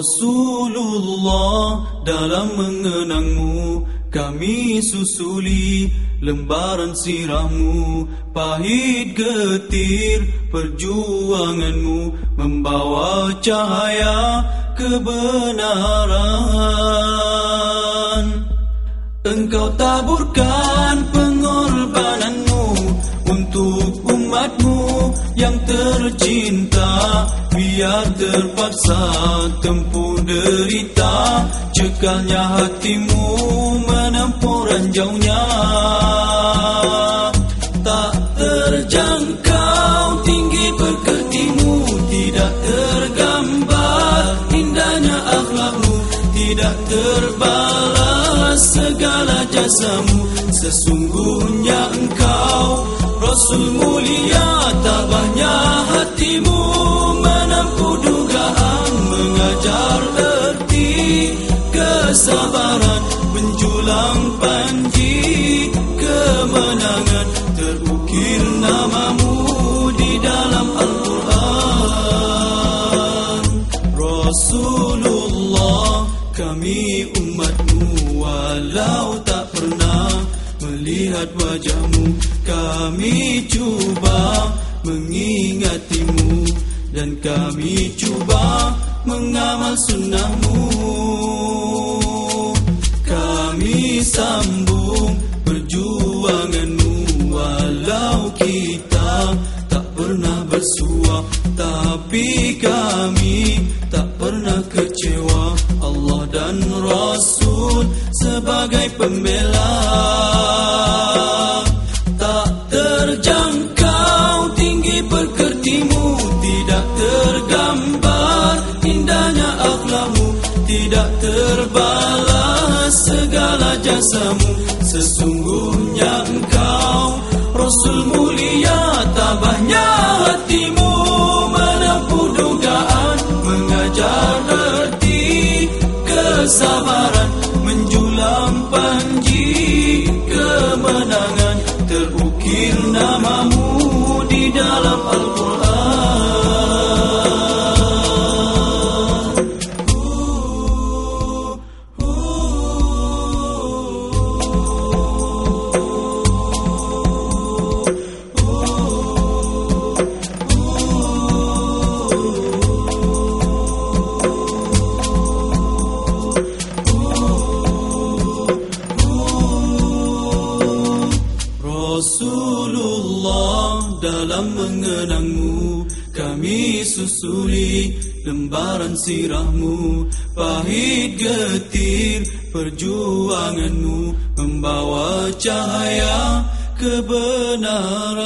Rasulullah dalam mengenangmu kami susuli lembaran sirahmu. Pahit getir perjuanganmu membawa cahaya kebenaran. Engkau taburkan pengorbananmu untuk umatmu yang tercinta biar terpaksa tempuh derita cekalnya hatimu menempuh ranjaunya. Tak terjangkau tinggi perketimu tidak tergambar indahnya akhlakmu tidak terbalas segala jasamu. Sesungguhnya engkau Rasul mulia tabahnya kesabaran menjulang panji kemenangan. Terukir namamu di dalam Al-Quran. Rasulullah kami umatmu walau tak pernah melihat wajahmu. Kami cuba mengingatimu dan kami cuba mengamal sunnahmu sambung perjuanganmu walau kita tak pernah bersua. Tapi kami tak pernah kecewa. Allah dan Rasul sebagai pembela. Tak terjangkau tinggi perkertimu tidak tergambar indahnya akhlakmu tidak terbalas jasamu sesungguhnya engkau. Rasul mulia tabahnya hatimu menempuh dugaan mengajar erti kesabaran menjulang panji kemenangan terukir namamu Rasulullah dalam mengenangmu. Kami susuli lembaran sirahmu. Pahit getir perjuanganmu membawa cahaya kebenaran